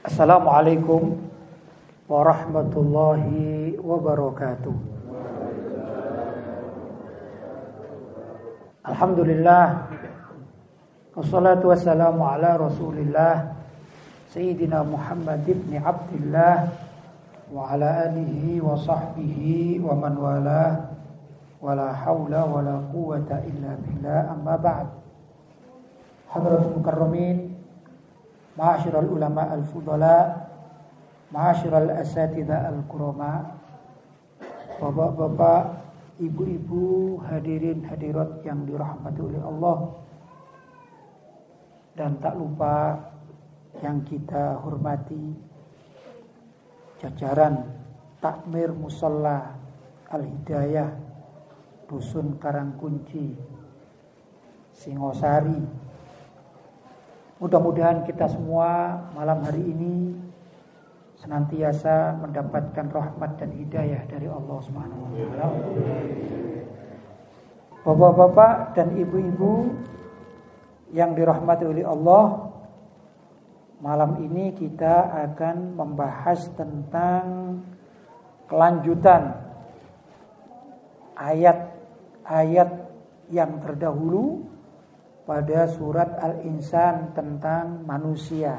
Assalamualaikum warahmatullahi wabarakatuh. Alhamdulillah. Wassalatu wassalamu ala rasulillah Sayyidina Muhammad ibn Abdullah Wa ala alihi wa sahbihi wa man wala Wa la hawla wa la quwata illa billah. Amma ba'd. Hadratul mukarramin Ma'asyiral ulama al-fudala Ma'asyiral asatidha al-kurama Bapak-bapak ibu-ibu hadirin hadirat yang dirahmati oleh Allah. Dan tak lupa yang kita hormati jajaran takmir musalla al-hidayah dusun Karangkunci Singosari mudah-mudahan kita semua malam hari ini senantiasa mendapatkan rahmat dan hidayah dari Allah Subhanahu wa. Bapak-bapak dan ibu-ibu yang dirahmati oleh Allah, malam ini kita akan membahas tentang kelanjutan ayat-ayat yang terdahulu pada surat Al-Insan tentang manusia.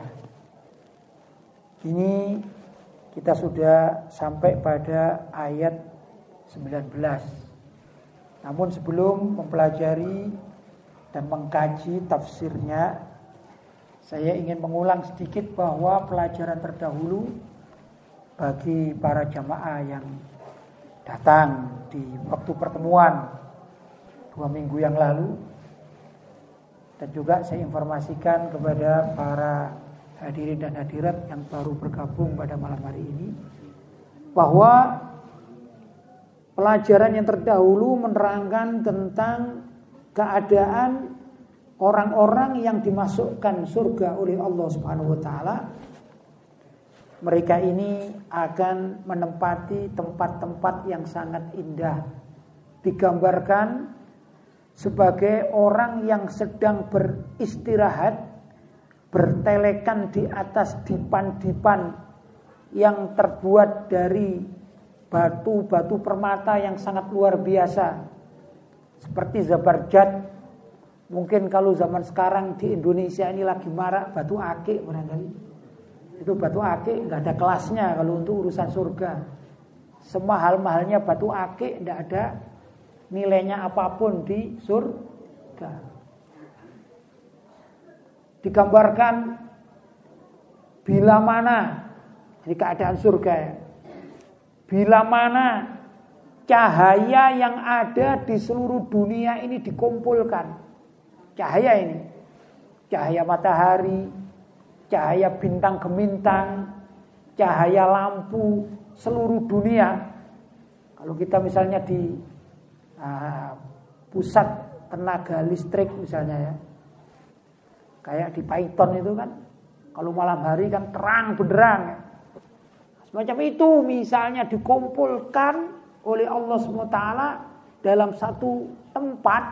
Ini kita sudah sampai pada ayat 19. Namun sebelum mempelajari dan mengkaji tafsirnya, saya ingin mengulang sedikit bahwa pelajaran terdahulu bagi para jamaah yang datang di waktu pertemuan dua minggu yang lalu dan juga saya informasikan kepada para hadirin dan hadirat yang baru bergabung pada malam hari ini bahwa pelajaran yang terdahulu menerangkan tentang keadaan orang-orang yang dimasukkan surga oleh Allah Subhanahu wa taala mereka ini akan menempati tempat-tempat yang sangat indah. Digambarkan sebagai orang yang sedang beristirahat bertelekan di atas dipan-dipan yang terbuat dari batu-batu permata yang sangat luar biasa. Seperti Zabarjat. Mungkin kalau zaman sekarang di Indonesia ini lagi marak batu akik barangkali. Itu batu akik nggak ada kelasnya kalau untuk urusan surga. Semahal-mahalnya batu akik nggak ada nilainya apa pun di surga digambarkan bila mana di keadaan surga ya. Bila mana cahaya yang ada di seluruh dunia ini dikumpulkan. Cahaya ini. Cahaya matahari, cahaya bintang gemintang, cahaya lampu seluruh dunia. Kalau kita misalnya di uh, pusat tenaga listrik misalnya ya, Kayak di Python itu kan, kalau malam hari kan terang benderang. Semacam itu misalnya dikumpulkan oleh Allah SWT dalam satu tempat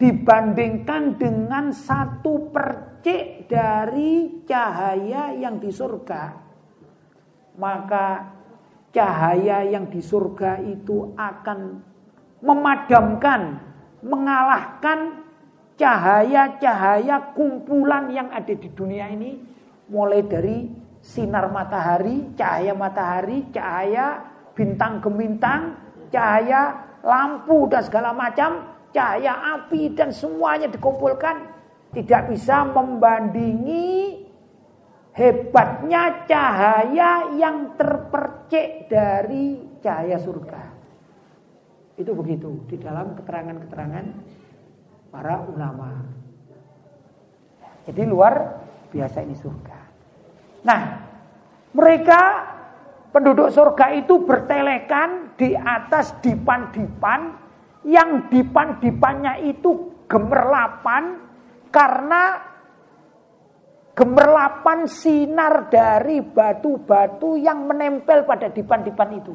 dibandingkan dengan satu percik dari cahaya yang di surga. Maka cahaya yang di surga itu akan memadamkan, mengalahkan cahaya-cahaya kumpulan yang ada di dunia ini mulai dari sinar matahari, cahaya matahari, cahaya bintang gemintang, cahaya lampu dan segala macam, cahaya api dan semuanya dikumpulkan tidak bisa membandingi hebatnya cahaya yang terpercik dari cahaya surga. Itu begitu di dalam keterangan-keterangan para ulama. Jadi luar biasa ini surga. Nah, mereka penduduk surga itu bertelekan di atas dipan-dipan yang dipan-dipannya itu gemerlapan karena gemerlapan sinar dari batu-batu yang menempel pada dipan-dipan itu.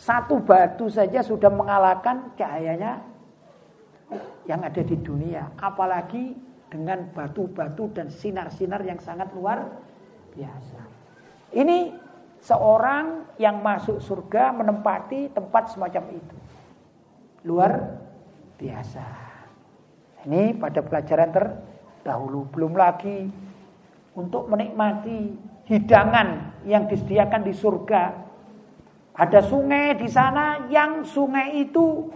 Satu batu saja sudah mengalahkan cahayanya yang ada di dunia. Apalagi dengan batu-batu dan sinar-sinar yang sangat luar biasa. Ini seorang yang masuk surga menempati tempat semacam itu. Luar biasa. Ini pada pelajaran terdahulu. Belum lagi untuk menikmati hidangan yang disediakan di surga. Ada sungai di sana yang sungai itu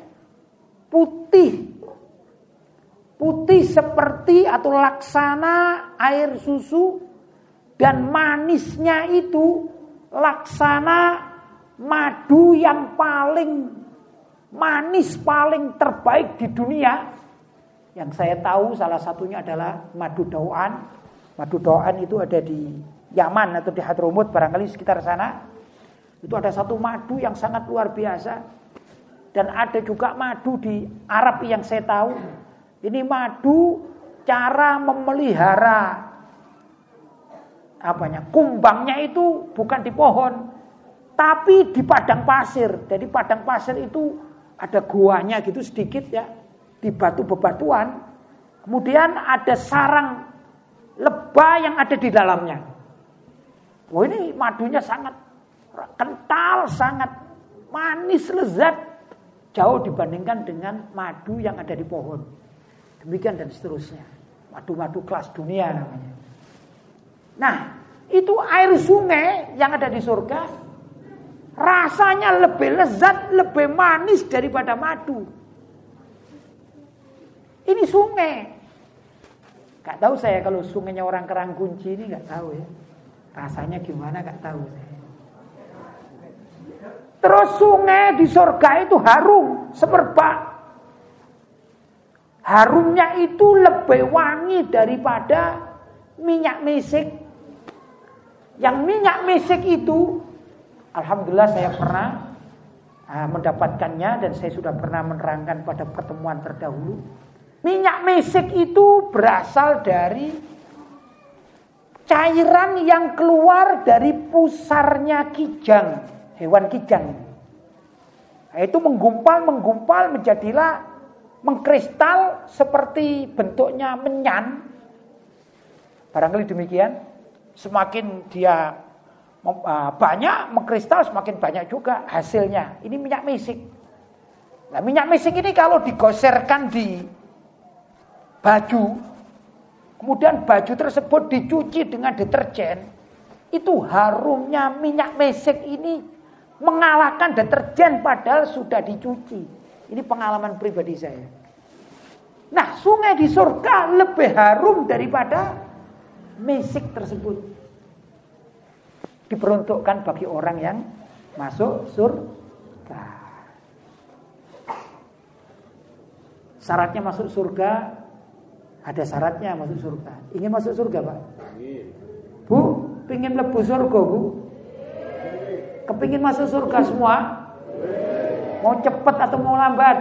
putih. Putih seperti atau laksana air susu dan manisnya itu laksana madu yang paling manis, paling terbaik di dunia. Yang saya tahu salah satunya adalah madu dauan. Madu dauan itu ada di Yaman atau di Hadromut barangkali sekitar sana. Itu ada satu madu yang sangat luar biasa. Dan ada juga madu di Arab yang saya tahu. Ini madu cara memelihara apanya kumbangnya itu bukan di pohon tapi di padang pasir. Jadi padang pasir itu ada guanya gitu sedikit ya di batu bebatuan. Kemudian ada sarang lebah yang ada di dalamnya. Wah ini madunya sangat kental, sangat manis, lezat. Jauh dibandingkan dengan madu yang ada di pohon. Demikian dan seterusnya. Madu-madu kelas dunia namanya. Nah, itu air sungai yang ada di surga rasanya lebih lezat, lebih manis daripada madu. Ini sungai. Gak tahu saya kalau sungainya orang kerang kunci ini gak tahu ya. Rasanya gimana gak tahu saya. Terus sungai di surga itu harum semerbak. Harumnya itu lebih wangi daripada minyak mesik. Yang minyak mesik itu, Alhamdulillah saya pernah uh, mendapatkannya dan saya sudah pernah menerangkan pada pertemuan terdahulu. Minyak mesik itu berasal dari cairan yang keluar dari pusarnya kijang, hewan kijang. Nah, itu menggumpal, menggumpal menjadilah mengkristal seperti bentuknya menyan. Barangkali demikian. Semakin dia uh, banyak mengkristal semakin banyak juga hasilnya. Ini minyak misik. Nah, minyak misik ini kalau digoserkan di baju, kemudian baju tersebut dicuci dengan deterjen, itu harumnya minyak misik ini mengalahkan deterjen padahal sudah dicuci. Ini pengalaman pribadi saya. Nah, sungai di surga lebih harum daripada mesik tersebut. Diperuntukkan bagi orang yang masuk surga. Syaratnya masuk surga ada syaratnya masuk surga. Ingin masuk surga, Pak? Bu, pingin lebu surga, Bu? Kepingin masuk surga semua? Mau cepat atau mau lambat?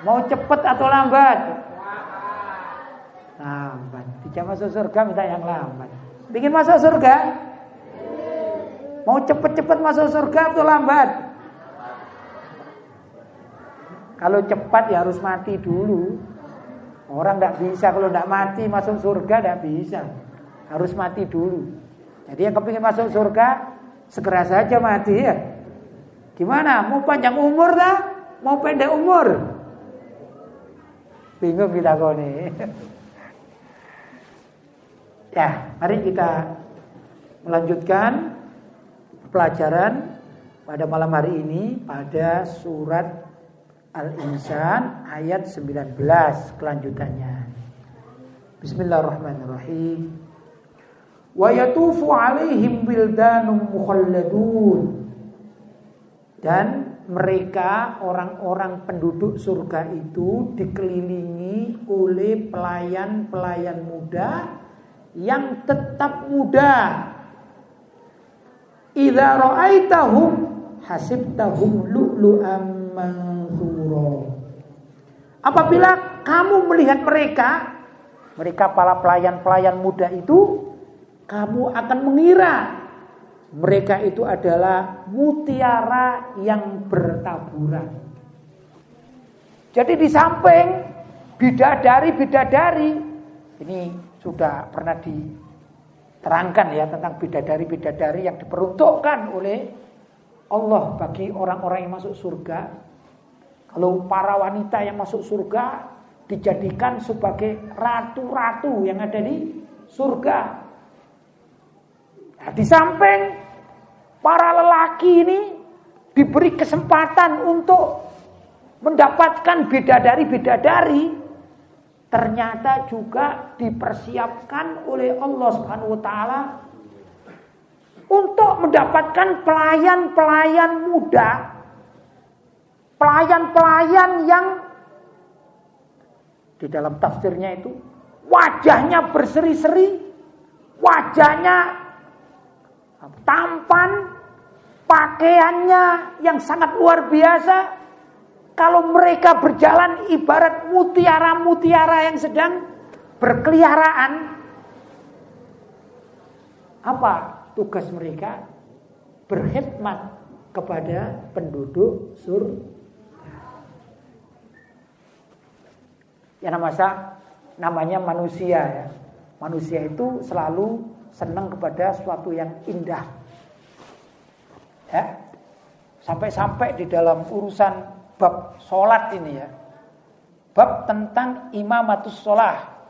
Mau cepat atau lambat? Lambat. Tidak masuk surga minta yang lambat. Bikin masuk surga? Mau cepat-cepat masuk surga atau lambat? Kalau cepat ya harus mati dulu. Orang tidak bisa kalau tidak mati masuk surga tidak bisa. Harus mati dulu. Jadi yang kepingin masuk surga segera saja mati ya. Gimana? Mau panjang umur dah? Mau pendek umur? Bingung kita kau nih. ya, mari kita melanjutkan pelajaran pada malam hari ini pada surat Al-Insan ayat 19 kelanjutannya. Bismillahirrahmanirrahim. Wa yatufu alaihim wildanum mukhalladun dan mereka orang-orang penduduk surga itu dikelilingi oleh pelayan-pelayan muda yang tetap muda. Idza ra'aitahum hasibtahum lu'lu'am manthura. Apabila kamu melihat mereka, mereka para pelayan-pelayan muda itu, kamu akan mengira mereka itu adalah mutiara yang bertaburan. Jadi di samping bidadari-bidadari. Ini sudah pernah diterangkan ya tentang bidadari-bidadari yang diperuntukkan oleh Allah bagi orang-orang yang masuk surga. Kalau para wanita yang masuk surga dijadikan sebagai ratu-ratu yang ada di surga. Nah, di samping para lelaki ini diberi kesempatan untuk mendapatkan bidadari-bidadari ternyata juga dipersiapkan oleh Allah Subhanahu wa taala untuk mendapatkan pelayan-pelayan muda pelayan-pelayan yang di dalam tafsirnya itu wajahnya berseri-seri wajahnya tampan pakaiannya yang sangat luar biasa kalau mereka berjalan ibarat mutiara-mutiara yang sedang berkeliaraan, apa tugas mereka? Berkhidmat kepada penduduk surga. Ya namanya namanya manusia ya. Manusia itu selalu senang kepada sesuatu yang indah. Ya. Sampai-sampai di dalam urusan bab sholat ini ya. Bab tentang imamatus sholat.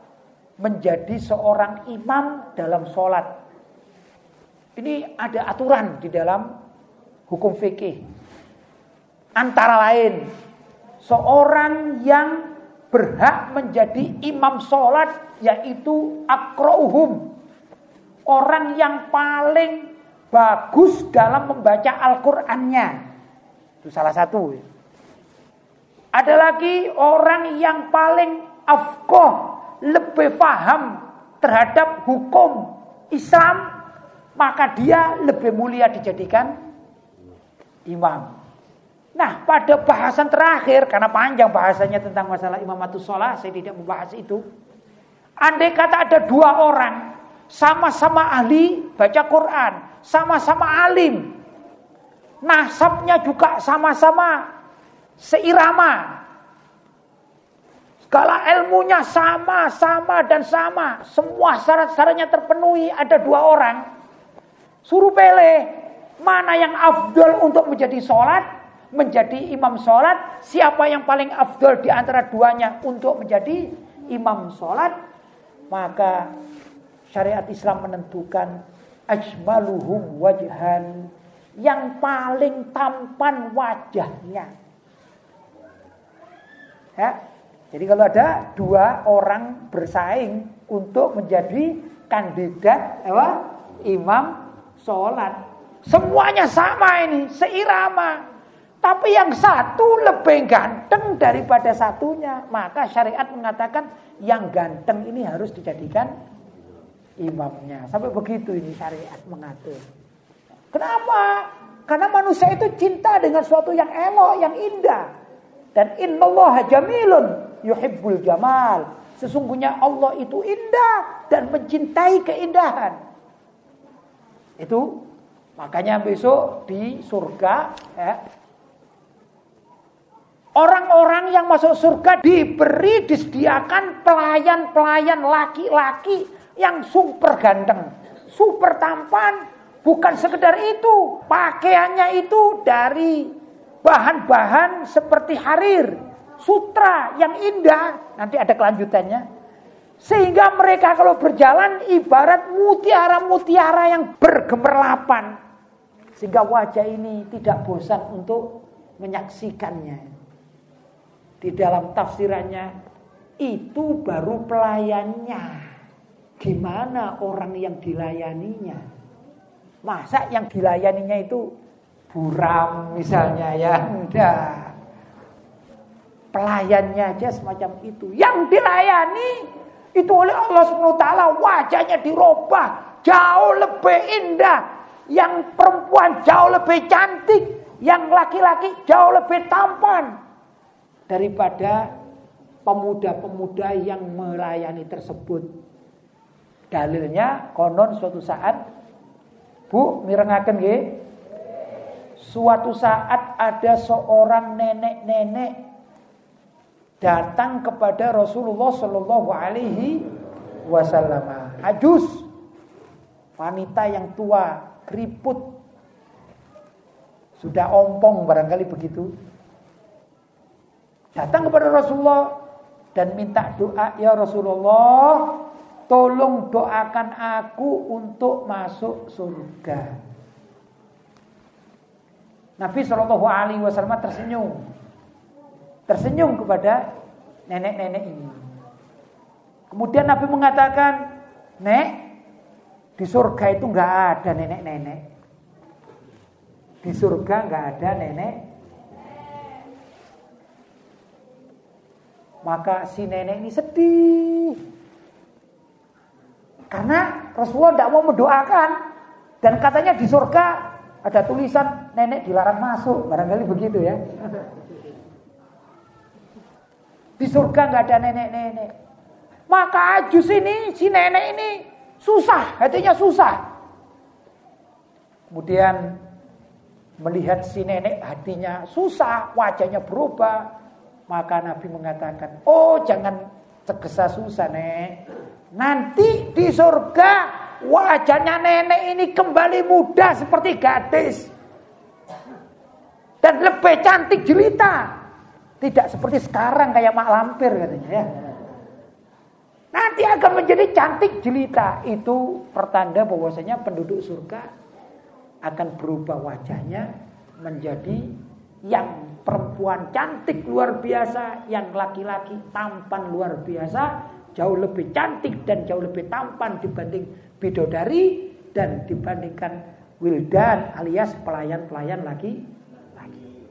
Menjadi seorang imam dalam sholat. Ini ada aturan di dalam hukum fikih. Antara lain, seorang yang berhak menjadi imam sholat yaitu akrohum. Orang yang paling bagus dalam membaca Al-Qur'annya. Itu salah satu. Ada lagi orang yang paling afkoh, lebih paham terhadap hukum Islam, maka dia lebih mulia dijadikan imam. Nah, pada bahasan terakhir, karena panjang bahasanya tentang masalah imamatus sholat, saya tidak membahas itu. Andai kata ada dua orang, sama-sama ahli baca Quran, sama-sama alim, nasabnya juga sama-sama seirama. Segala ilmunya sama, sama dan sama. Semua syarat-syaratnya terpenuhi. Ada dua orang. Suruh pilih mana yang afdol untuk menjadi sholat, menjadi imam sholat. Siapa yang paling afdol di antara duanya untuk menjadi imam sholat. Maka syariat Islam menentukan ajmaluhum wajhan yang paling tampan wajahnya. Ya. Jadi kalau ada dua orang bersaing untuk menjadi kandidat apa? imam sholat. Semuanya sama ini, seirama. Tapi yang satu lebih ganteng daripada satunya. Maka syariat mengatakan yang ganteng ini harus dijadikan imamnya. Sampai begitu ini syariat mengatur. Kenapa? Karena manusia itu cinta dengan sesuatu yang elok, yang indah. Dan innallaha jamilun yuhibbul jamal. Sesungguhnya Allah itu indah dan mencintai keindahan. Itu makanya besok di surga ya, Orang-orang yang masuk surga diberi disediakan pelayan-pelayan laki-laki yang super ganteng, super tampan, bukan sekedar itu, pakaiannya itu dari bahan-bahan seperti harir, sutra yang indah, nanti ada kelanjutannya. Sehingga mereka kalau berjalan ibarat mutiara-mutiara yang bergemerlapan. Sehingga wajah ini tidak bosan untuk menyaksikannya. Di dalam tafsirannya, itu baru pelayannya. Gimana orang yang dilayaninya? Masa yang dilayaninya itu buram misalnya ya? Enggak. Pelayannya aja semacam itu. Yang dilayani itu oleh Allah SWT wajahnya dirubah jauh lebih indah. Yang perempuan jauh lebih cantik yang laki-laki jauh lebih tampan daripada pemuda-pemuda yang melayani tersebut dalilnya konon suatu saat Bu mirengaken nggih Suatu saat ada seorang nenek-nenek datang kepada Rasulullah Shallallahu Alaihi Wasallam. Ajus, wanita yang tua, keriput, sudah ompong barangkali begitu. Datang kepada Rasulullah dan minta doa, ya Rasulullah, tolong doakan aku untuk masuk surga. Nabi Shallallahu Alaihi Wasallam tersenyum, tersenyum kepada nenek-nenek ini. Kemudian Nabi mengatakan, Nek, di surga itu nggak ada nenek-nenek. Di surga nggak ada nenek. Maka si nenek ini sedih. Karena Rasulullah tidak mau mendoakan. Dan katanya di surga ada tulisan nenek dilarang masuk, barangkali begitu ya. Di surga nggak ada nenek-nenek. Maka Ajus ini, si nenek ini susah, hatinya susah. Kemudian melihat si nenek hatinya susah, wajahnya berubah. Maka Nabi mengatakan, oh jangan tergesa susah nek. Nanti di surga Wajahnya nenek ini kembali muda seperti gadis. Dan lebih cantik jelita. Tidak seperti sekarang kayak mak lampir katanya ya. Nanti akan menjadi cantik jelita. Itu pertanda bahwasanya penduduk surga akan berubah wajahnya menjadi yang perempuan cantik luar biasa, yang laki-laki tampan luar biasa, jauh lebih cantik dan jauh lebih tampan dibanding bidodari dan dibandingkan wildan alias pelayan-pelayan lagi lagi.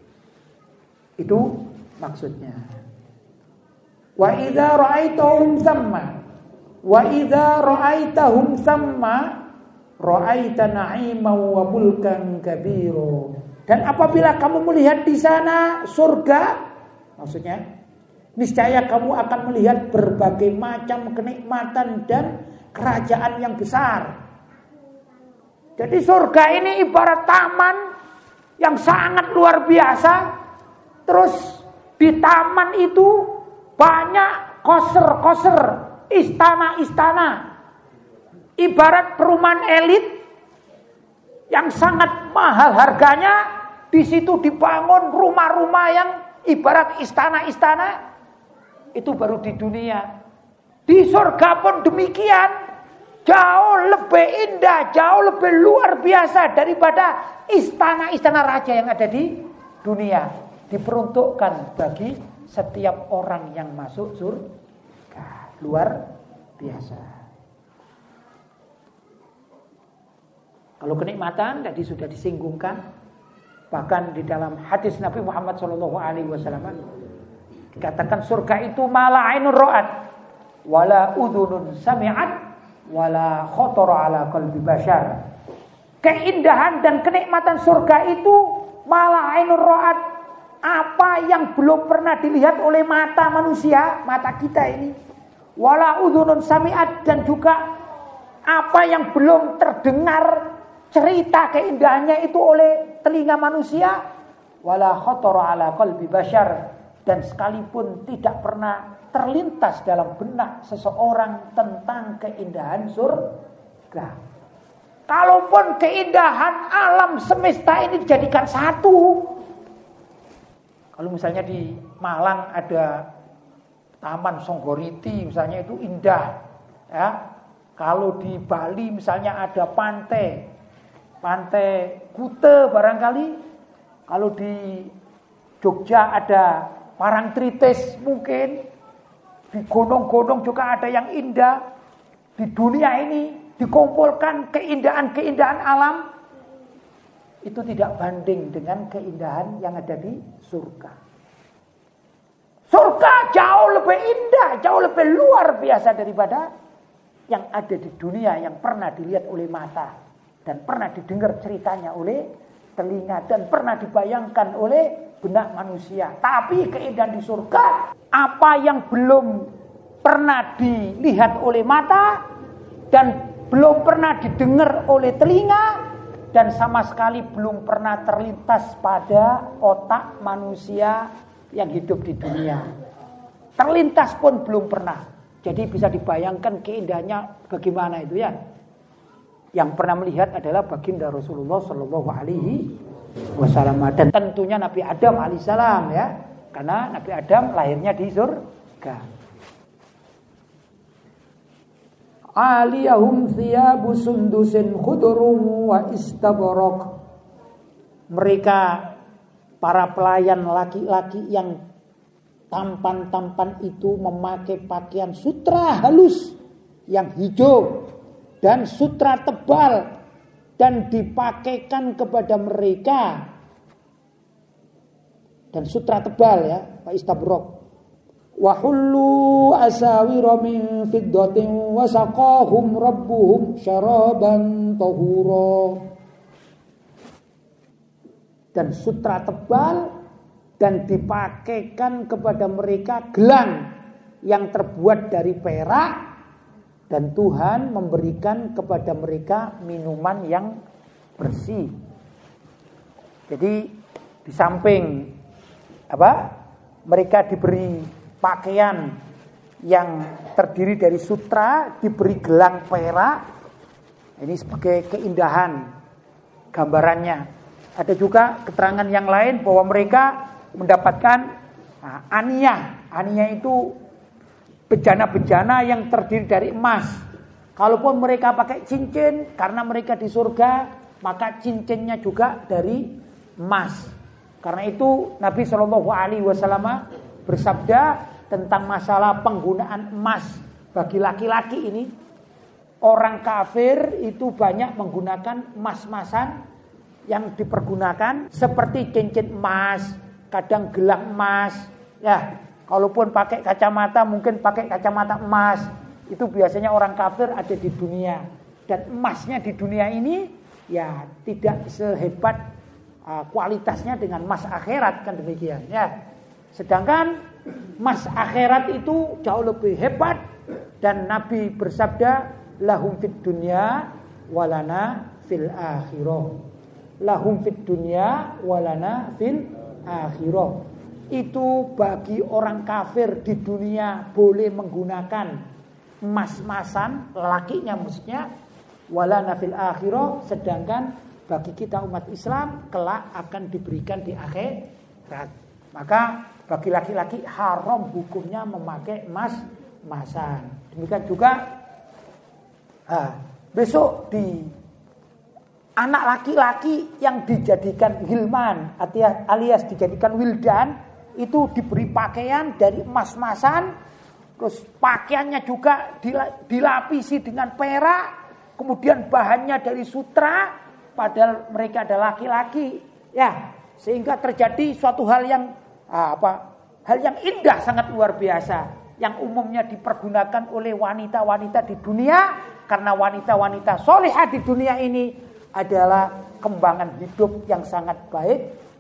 Itu maksudnya. Wa idza ra'aitahum samma wa idza ra'aitahum samma ra'aita na'iman wa mulkan kabiro. Dan apabila kamu melihat di sana surga, maksudnya niscaya kamu akan melihat berbagai macam kenikmatan dan kerajaan yang besar. Jadi surga ini ibarat taman yang sangat luar biasa. Terus di taman itu banyak koser-koser, istana-istana. Ibarat perumahan elit yang sangat mahal harganya. Di situ dibangun rumah-rumah yang ibarat istana-istana. Itu baru di dunia. Di surga pun demikian. Jauh lebih indah, jauh lebih luar biasa daripada istana-istana raja yang ada di dunia. Diperuntukkan bagi setiap orang yang masuk surga. Luar biasa. Kalau kenikmatan tadi sudah disinggungkan, bahkan di dalam hadis Nabi Muhammad SAW dikatakan surga itu malah ro'at wala udhunun sami'at wala khatara ala qalbi bashar. Keindahan dan kenikmatan surga itu malah ra'at apa yang belum pernah dilihat oleh mata manusia, mata kita ini. Wala udhunun sami'at dan juga apa yang belum terdengar cerita keindahannya itu oleh telinga manusia wala khatara ala qalbi bashar dan sekalipun tidak pernah terlintas dalam benak seseorang tentang keindahan surga. Kalaupun keindahan alam semesta ini dijadikan satu. Kalau misalnya di Malang ada Taman Songgoriti misalnya itu indah. Ya. Kalau di Bali misalnya ada pantai. Pantai Kute barangkali. Kalau di Jogja ada Parangtritis mungkin. Di gunung-gunung juga ada yang indah. Di dunia ini dikumpulkan keindahan-keindahan alam. Itu tidak banding dengan keindahan yang ada di surga. Surga jauh lebih indah, jauh lebih luar biasa daripada yang ada di dunia yang pernah dilihat oleh mata dan pernah didengar ceritanya oleh telinga dan pernah dibayangkan oleh benak manusia. Tapi keindahan di surga apa yang belum pernah dilihat oleh mata dan belum pernah didengar oleh telinga dan sama sekali belum pernah terlintas pada otak manusia yang hidup di dunia. Terlintas pun belum pernah. Jadi bisa dibayangkan keindahannya bagaimana itu ya. Yang pernah melihat adalah baginda Rasulullah Shallallahu Alaihi Wasallam dan tentunya Nabi Adam alaihissalam ya, karena Nabi Adam lahirnya di surga. Aliyahum thiyabu sundusin khudrum wa istabarok. Mereka para pelayan laki-laki yang tampan-tampan itu memakai pakaian sutra halus yang hijau dan sutra tebal dan dipakaikan kepada mereka. Dan sutra tebal ya Pak Istabrok. Wa hullu asawira min fiddatin wa saqahum rabbuhum syaraban tahura. Dan sutra tebal dan dipakaikan kepada mereka gelang yang terbuat dari perak dan Tuhan memberikan kepada mereka minuman yang bersih. Jadi di samping apa? Mereka diberi pakaian yang terdiri dari sutra, diberi gelang perak. Ini sebagai keindahan gambarannya. Ada juga keterangan yang lain bahwa mereka mendapatkan aniyah. Aniyah itu bejana-bejana yang terdiri dari emas. Kalaupun mereka pakai cincin karena mereka di surga, maka cincinnya juga dari emas. Karena itu Nabi Shallallahu Alaihi Wasallam bersabda tentang masalah penggunaan emas bagi laki-laki ini. Orang kafir itu banyak menggunakan emas-emasan yang dipergunakan seperti cincin emas, kadang gelang emas, ya Kalaupun pakai kacamata mungkin pakai kacamata emas. Itu biasanya orang kafir ada di dunia. Dan emasnya di dunia ini ya tidak sehebat uh, kualitasnya dengan emas akhirat kan demikian ya. Sedangkan emas akhirat itu jauh lebih hebat dan Nabi bersabda lahum fid dunya walana fil akhirah. Lahum fid dunya walana fil akhirah itu bagi orang kafir di dunia boleh menggunakan emas-emasan lakinya maksudnya wala nafil akhirah sedangkan bagi kita umat Islam kelak akan diberikan di akhirat. Maka bagi laki-laki haram hukumnya memakai emas emasan demikian juga ah, besok di anak laki-laki yang dijadikan hilman alias dijadikan wildan itu diberi pakaian dari emas-emasan, terus pakaiannya juga dilapisi dengan perak, kemudian bahannya dari sutra, padahal mereka adalah laki-laki, ya, sehingga terjadi suatu hal yang ah, apa? Hal yang indah sangat luar biasa yang umumnya dipergunakan oleh wanita-wanita di dunia karena wanita-wanita solehah di dunia ini adalah kembangan hidup yang sangat baik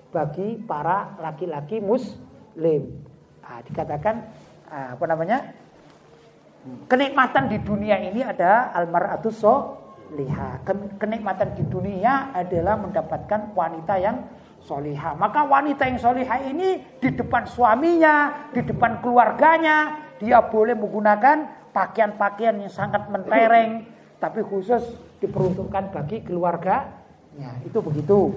bagi para laki-laki mus muslim. Nah, dikatakan ah, apa namanya? Kenikmatan di dunia ini ada almaratus liha. Kenikmatan di dunia adalah mendapatkan wanita yang soliha. Maka wanita yang soliha ini di depan suaminya, di depan keluarganya, dia boleh menggunakan pakaian-pakaian yang sangat mentereng, tapi khusus diperuntukkan bagi keluarganya. Itu begitu.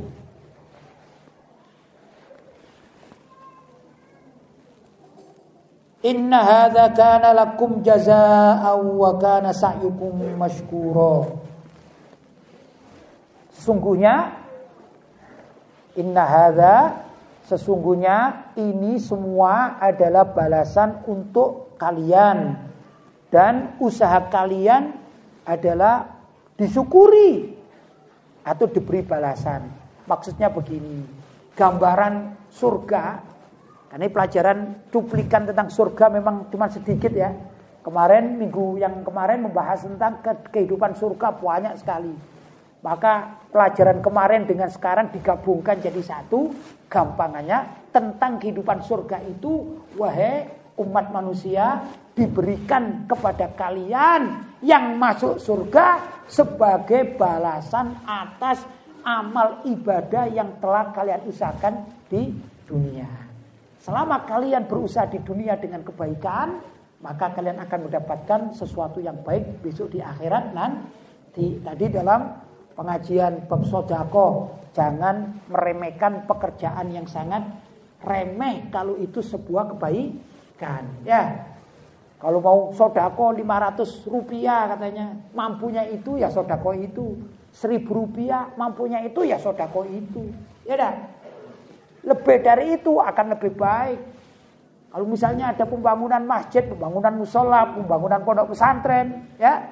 Inna hadza kana lakum jazaa'an wa kana sa'yukum mashkura. Sesungguhnya inna hadza sesungguhnya ini semua adalah balasan untuk kalian dan usaha kalian adalah disyukuri atau diberi balasan. Maksudnya begini, gambaran surga karena pelajaran cuplikan tentang surga memang cuma sedikit ya. Kemarin minggu yang kemarin membahas tentang kehidupan surga banyak sekali. Maka pelajaran kemarin dengan sekarang digabungkan jadi satu, gampangannya tentang kehidupan surga itu wahai umat manusia diberikan kepada kalian yang masuk surga sebagai balasan atas amal ibadah yang telah kalian usahakan di dunia. Selama kalian berusaha di dunia dengan kebaikan, maka kalian akan mendapatkan sesuatu yang baik besok di akhirat nanti. Tadi dalam pengajian bab sodako, jangan meremehkan pekerjaan yang sangat remeh kalau itu sebuah kebaikan. Ya, kalau mau sodako 500 rupiah katanya, mampunya itu ya sodako itu. 1000 rupiah mampunya itu ya sodako itu. Ya dah. Lebih dari itu akan lebih baik. Kalau misalnya ada pembangunan masjid, pembangunan musola, pembangunan pondok pesantren, ya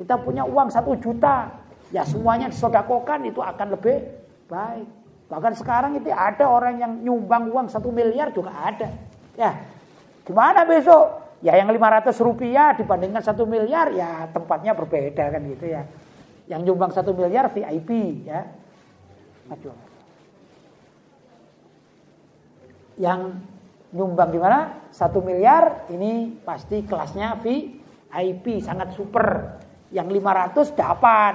kita punya uang satu juta, ya semuanya disodakokan itu akan lebih baik. Bahkan sekarang itu ada orang yang nyumbang uang satu miliar juga ada. Ya, gimana besok? Ya yang 500 rupiah dibandingkan satu miliar ya tempatnya berbeda kan gitu ya. Yang nyumbang satu miliar VIP ya. Aduh. Yang nyumbang gimana? Satu miliar ini pasti kelasnya VIP sangat super. Yang 500 dapat.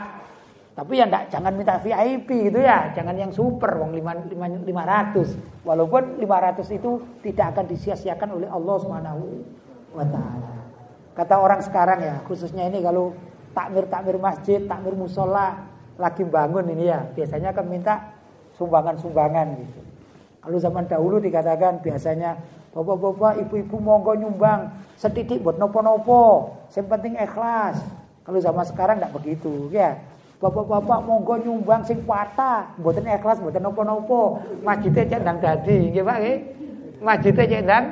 Tapi ya enggak, jangan minta VIP gitu ya, jangan yang super wong 500. Walaupun 500 itu tidak akan disia-siakan oleh Allah Subhanahu wa taala. Kata orang sekarang ya, khususnya ini kalau takmir-takmir masjid, takmir musola lagi bangun ini ya, biasanya akan minta sumbangan-sumbangan gitu. Kalau zaman dahulu dikatakan biasanya bapak-bapak, ibu-ibu monggo nyumbang setitik buat nopo-nopo, yang penting ikhlas. Kalau zaman sekarang tidak begitu, ya. Bapak-bapak monggo nyumbang sing patah, mboten ikhlas, mboten nopo-nopo. Masjidnya cek ndang dadi, nggih Pak nggih. Masjidnya cek ndang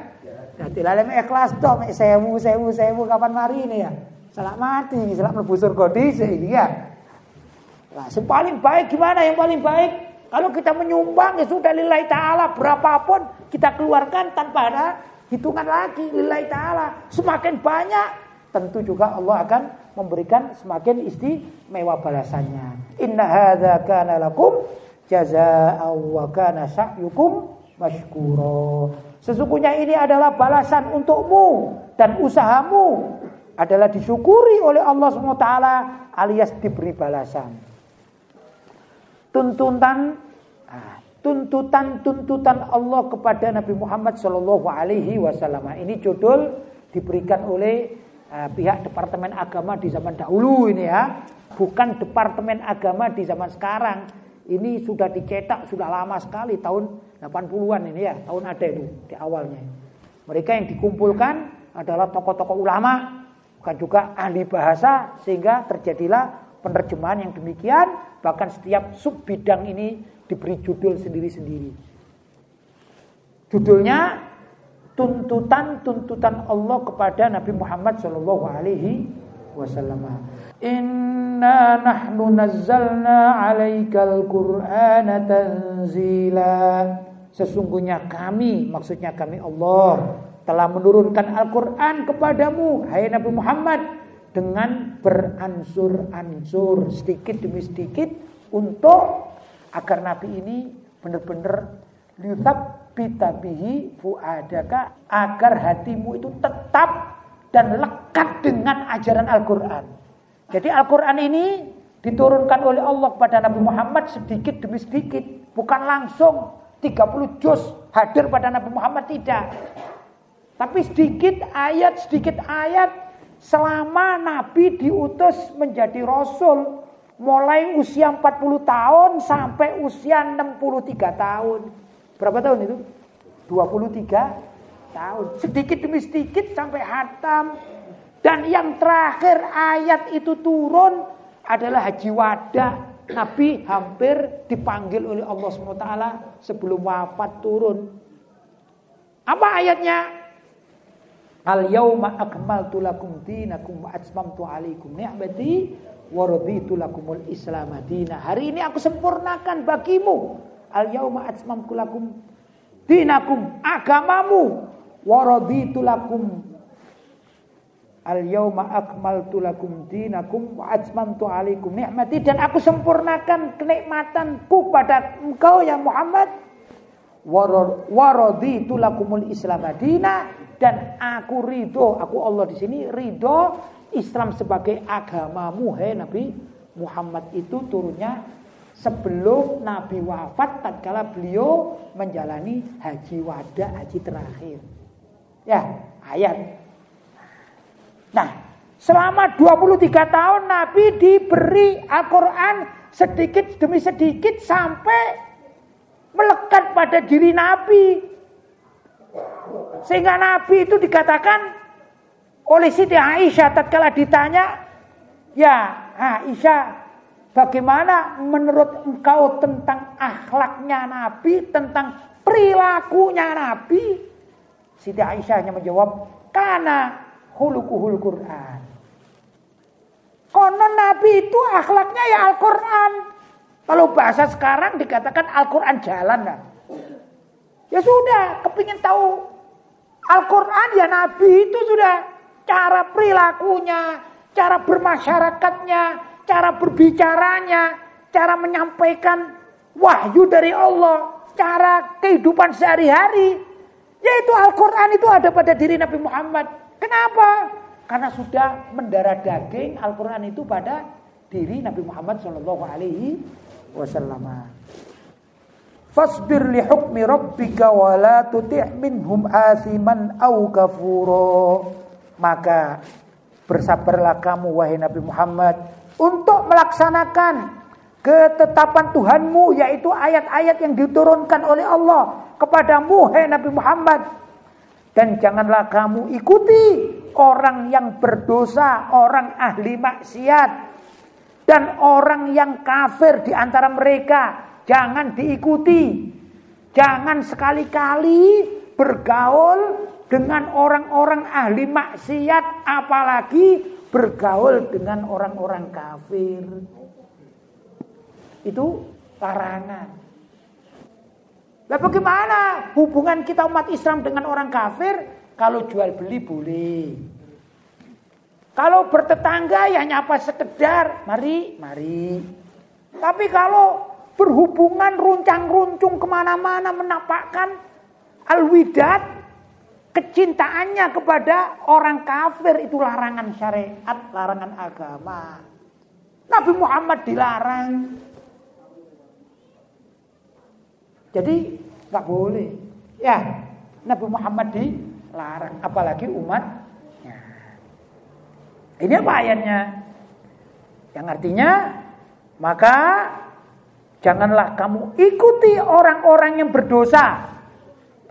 Dadi lalem ikhlas toh mek sewu sewu sewu kapan mari ini ya. Selak mati, selak mlebu surga dhisik ya. Nah, yang paling baik gimana yang paling baik? Kalau kita menyumbang ya sudah lillahi ta'ala berapapun kita keluarkan tanpa ada hitungan lagi lillahi ta'ala. Semakin banyak tentu juga Allah akan memberikan semakin istimewa balasannya. Inna hadza kana lakum jazaa'an wa kana sa'yukum mashkura. Sesungguhnya ini adalah balasan untukmu dan usahamu adalah disyukuri oleh Allah SWT alias diberi balasan. Tuntutan ah, tuntutan tuntutan Allah kepada Nabi Muhammad Shallallahu Alaihi Wasallam. Ini judul diberikan oleh uh, pihak Departemen Agama di zaman dahulu ini ya, bukan Departemen Agama di zaman sekarang. Ini sudah dicetak sudah lama sekali tahun 80-an ini ya, tahun ada itu di awalnya. Mereka yang dikumpulkan adalah tokoh-tokoh ulama, bukan juga ahli bahasa sehingga terjadilah penerjemahan yang demikian, bahkan setiap sub bidang ini diberi judul sendiri-sendiri. Judulnya tuntutan-tuntutan Allah kepada Nabi Muhammad Shallallahu alaihi wasallam. Inna nahnu nazzalna 'alaikal Qur'ana tanzila. Sesungguhnya kami, maksudnya kami Allah telah menurunkan Al-Qur'an kepadamu hai Nabi Muhammad dengan beransur-ansur sedikit demi sedikit untuk agar Nabi ini benar-benar liutab bitabihi fuadaka agar hatimu itu tetap dan lekat dengan ajaran Al-Qur'an. Jadi Al-Quran ini diturunkan oleh Allah kepada Nabi Muhammad sedikit demi sedikit. Bukan langsung 30 juz hadir pada Nabi Muhammad, tidak. Tapi sedikit ayat, sedikit ayat selama Nabi diutus menjadi Rasul. Mulai usia 40 tahun sampai usia 63 tahun. Berapa tahun itu? 23 tahun. Sedikit demi sedikit sampai hatam dan yang terakhir ayat itu turun adalah haji wada. Nabi hampir dipanggil oleh Allah SWT sebelum wafat turun. Apa ayatnya? Al yauma akmaltu lakum dinakum wa atmamtu alaikum ni'mati wa raditu lakumul islam madinah. Hari ini aku sempurnakan bagimu. Al yauma atmamtu lakum dinakum agamamu wa raditu lakum Al yauma akmaltu lakum dinakum wa atmamtu alaikum ni'mati dan aku sempurnakan kenikmatanku pada engkau ya Muhammad wa raditu lakumul Islam dina dan aku ridho aku Allah di sini ridho Islam sebagai agamamu hai Nabi Muhammad itu turunnya sebelum Nabi wafat tatkala beliau menjalani haji wada haji terakhir. Ya, ayat. Nah, selama 23 tahun Nabi diberi Al-Qur'an sedikit demi sedikit sampai melekat pada diri Nabi. Sehingga Nabi itu dikatakan oleh Siti Aisyah tatkala ditanya, "Ya, Aisyah, Bagaimana menurut engkau tentang akhlaknya Nabi, tentang perilakunya Nabi? Siti Aisyah hanya menjawab, karena hulukuhul Quran. Konon Nabi itu akhlaknya ya Al-Quran. Kalau bahasa sekarang dikatakan Al-Quran jalan. Kan? Ya sudah, kepingin tahu Al-Quran ya Nabi itu sudah cara perilakunya, cara bermasyarakatnya, cara berbicaranya, cara menyampaikan wahyu dari Allah, cara kehidupan sehari-hari. Yaitu Al-Quran itu ada pada diri Nabi Muhammad. Kenapa? Karena sudah mendarah daging Al-Quran itu pada diri Nabi Muhammad Shallallahu Alaihi Wasallam. Fasbir li hukmi rabbika wa la tuti' minhum asiman au kafuro. Maka bersabarlah kamu wahai Nabi Muhammad untuk melaksanakan ketetapan Tuhanmu yaitu ayat-ayat yang diturunkan oleh Allah kepadamu hai Nabi Muhammad dan janganlah kamu ikuti orang yang berdosa, orang ahli maksiat dan orang yang kafir di antara mereka jangan diikuti. Jangan sekali-kali bergaul dengan orang-orang ahli maksiat apalagi bergaul dengan orang-orang kafir. Itu larangan. Lah bagaimana hubungan kita umat Islam dengan orang kafir? Kalau jual beli boleh. Kalau bertetangga ya nyapa sekedar, mari, mari. Tapi kalau berhubungan runcang-runcung ke mana-mana menapakkan al-widat, kecintaannya kepada orang kafir itu larangan syariat, larangan agama. Nabi Muhammad dilarang. Jadi nggak boleh. Ya, Nabi Muhammad dilarang, apalagi umat. Ini apa ayatnya? Yang artinya maka janganlah kamu ikuti orang-orang yang berdosa,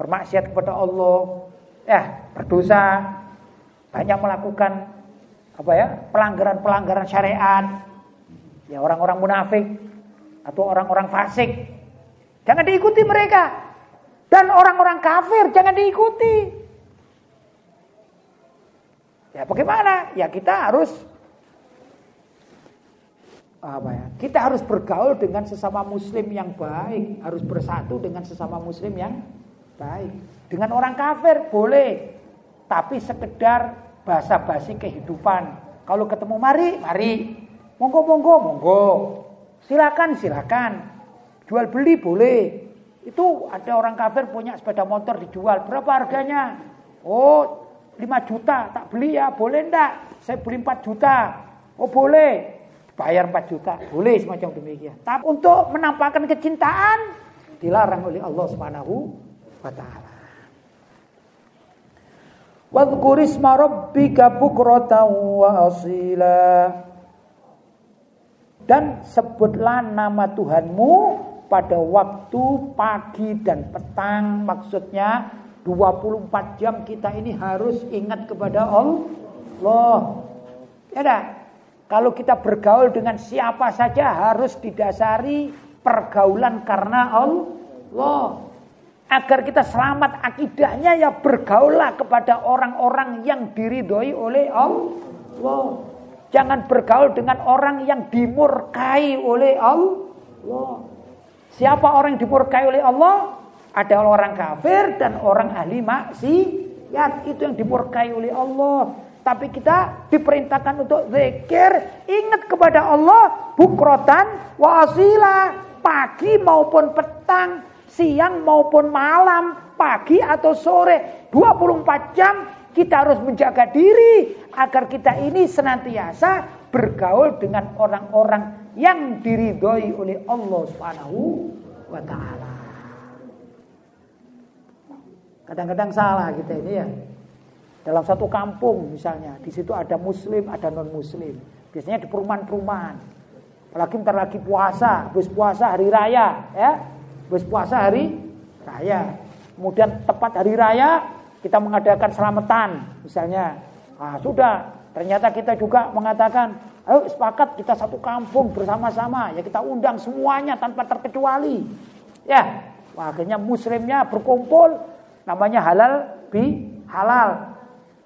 bermaksiat kepada Allah, ya berdosa, banyak melakukan apa ya pelanggaran-pelanggaran syariat, ya orang-orang munafik atau orang-orang fasik, jangan diikuti mereka. Dan orang-orang kafir jangan diikuti. Ya bagaimana? Ya kita harus apa ya? Kita harus bergaul dengan sesama muslim yang baik, harus bersatu dengan sesama muslim yang baik. Dengan orang kafir boleh, tapi sekedar basa-basi kehidupan. Kalau ketemu mari, mari. Monggo, monggo, monggo. Silakan, silakan. Jual beli boleh. Itu ada orang kafir punya sepeda motor dijual. Berapa harganya? Oh, 5 juta. Tak beli ya, boleh enggak? Saya beli 4 juta. Oh, boleh. Bayar 4 juta. Boleh semacam demikian. Tapi untuk menampakkan kecintaan dilarang oleh Allah Subhanahu wa taala. Wadhkur rabbika bukratan wa asila. Dan sebutlah nama Tuhanmu pada waktu pagi dan petang. Maksudnya 24 jam kita ini harus ingat kepada Allah. Ya dah. Kalau kita bergaul dengan siapa saja harus didasari pergaulan karena Allah agar kita selamat akidahnya ya bergaullah kepada orang-orang yang diridhoi oleh Allah. Jangan bergaul dengan orang yang dimurkai oleh Allah. Siapa orang yang dimurkai oleh Allah? Ada orang kafir dan orang ahli maksiat. Itu yang dimurkai oleh Allah. Tapi kita diperintahkan untuk zikir, ingat kepada Allah bukrotan wa pagi maupun petang siang maupun malam, pagi atau sore, 24 jam Kita harus menjaga diri agar kita ini senantiasa bergaul dengan orang-orang yang diridhoi oleh Allah Subhanahu wa taala. Kadang-kadang salah kita ini ya. Dalam satu kampung misalnya, di situ ada muslim, ada non muslim. Biasanya di perumahan-perumahan. Apalagi ntar lagi puasa, bus puasa hari raya, ya. Bus puasa hari raya. Kemudian tepat hari raya kita mengadakan selamatan misalnya. Nah, sudah, ternyata kita juga mengatakan, ayo sepakat kita satu kampung bersama-sama, ya kita undang semuanya tanpa terkecuali. Ya, akhirnya muslimnya berkumpul, namanya halal bi halal,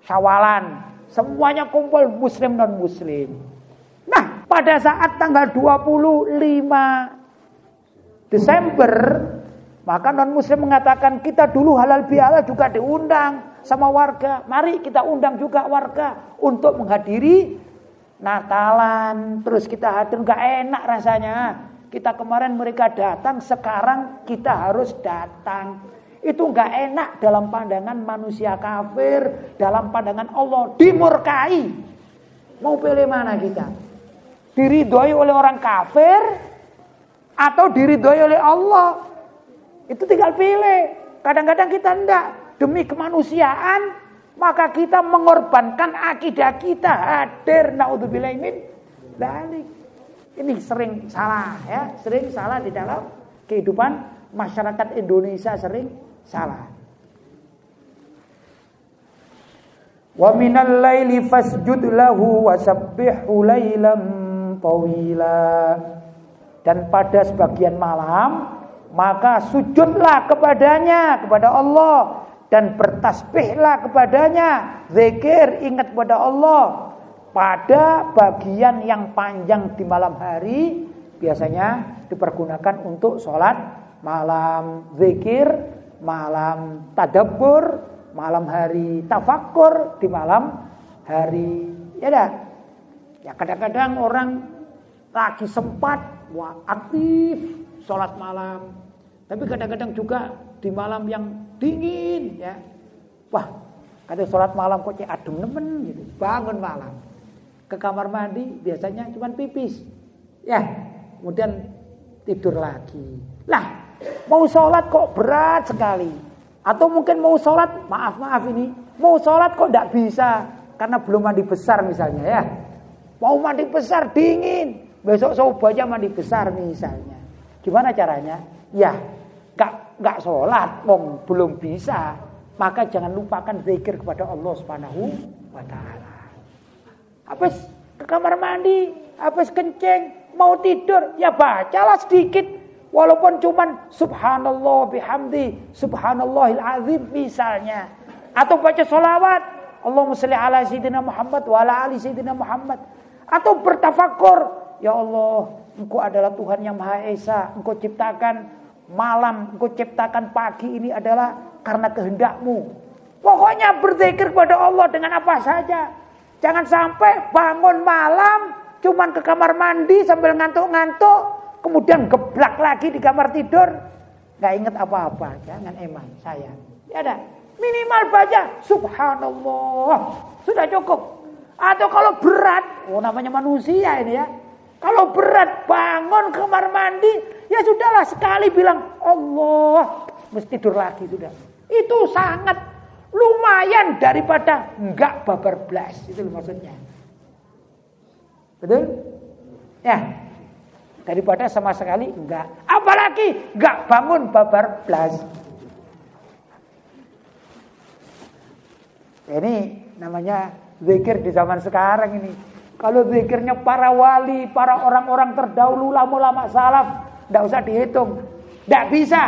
syawalan. Semuanya kumpul muslim non muslim. Nah, pada saat tanggal 25 Desember maka non muslim mengatakan kita dulu halal bihalal juga diundang sama warga. Mari kita undang juga warga untuk menghadiri Natalan. Terus kita hadir nggak enak rasanya. Kita kemarin mereka datang, sekarang kita harus datang. Itu nggak enak dalam pandangan manusia kafir, dalam pandangan Allah dimurkai. Mau pilih mana kita? Diridhoi oleh orang kafir atau diridhoi oleh Allah? Itu tinggal pilih. Kadang-kadang kita enggak. Demi kemanusiaan, maka kita mengorbankan akidah kita hadir. Naudzubillah min balik. Ini sering salah ya, sering salah di dalam kehidupan masyarakat Indonesia sering salah. Wa minal laili fasjud lahu wasabbihu lailam tawila. Dan pada sebagian malam maka sujudlah kepadanya kepada Allah dan bertasbihlah kepadanya zikir ingat kepada Allah pada bagian yang panjang di malam hari biasanya dipergunakan untuk sholat malam zikir malam tadabbur malam hari tafakur di malam hari ya dah ya kadang-kadang orang lagi sempat wah aktif sholat malam tapi kadang-kadang juga di malam yang dingin ya. Wah, kata sholat malam kok adem nemen gitu. Bangun malam. Ke kamar mandi biasanya cuma pipis. Ya, kemudian tidur lagi. Lah, mau sholat kok berat sekali. Atau mungkin mau sholat, maaf maaf ini, mau sholat kok tidak bisa karena belum mandi besar misalnya ya. Mau mandi besar dingin, besok coba aja mandi besar misalnya. Gimana caranya? Ya, gak gak sholat, wong belum bisa, maka jangan lupakan zikir kepada Allah Subhanahu wa taala. Habis ke kamar mandi, habis kencing, mau tidur, ya bacalah sedikit walaupun cuman subhanallah bihamdi, subhanallahil azim misalnya. Atau baca sholawat, Allahumma sholli ala sayyidina Muhammad wa ala ali sayyidina Muhammad. Atau bertafakur, ya Allah, Engkau adalah Tuhan yang Maha Esa, Engkau ciptakan malam engkau ciptakan pagi ini adalah karena kehendakmu. Pokoknya berzikir kepada Allah dengan apa saja. Jangan sampai bangun malam cuman ke kamar mandi sambil ngantuk-ngantuk, kemudian geblak lagi di kamar tidur, nggak inget apa-apa. Jangan eman saya. Ya ada. Minimal baca subhanallah. Sudah cukup. Atau kalau berat, oh namanya manusia ini ya. Kalau berat bangun kamar mandi, ya sudahlah sekali bilang Allah, mesti tidur lagi sudah. Itu sangat lumayan daripada enggak babar blas itu maksudnya. Betul? Ya. Daripada sama sekali enggak. Apalagi enggak bangun babar blas. Ini namanya zikir di zaman sekarang ini. Kalau zikirnya para wali, para orang-orang terdahulu, lama-lama salaf, tidak usah dihitung. Tidak bisa,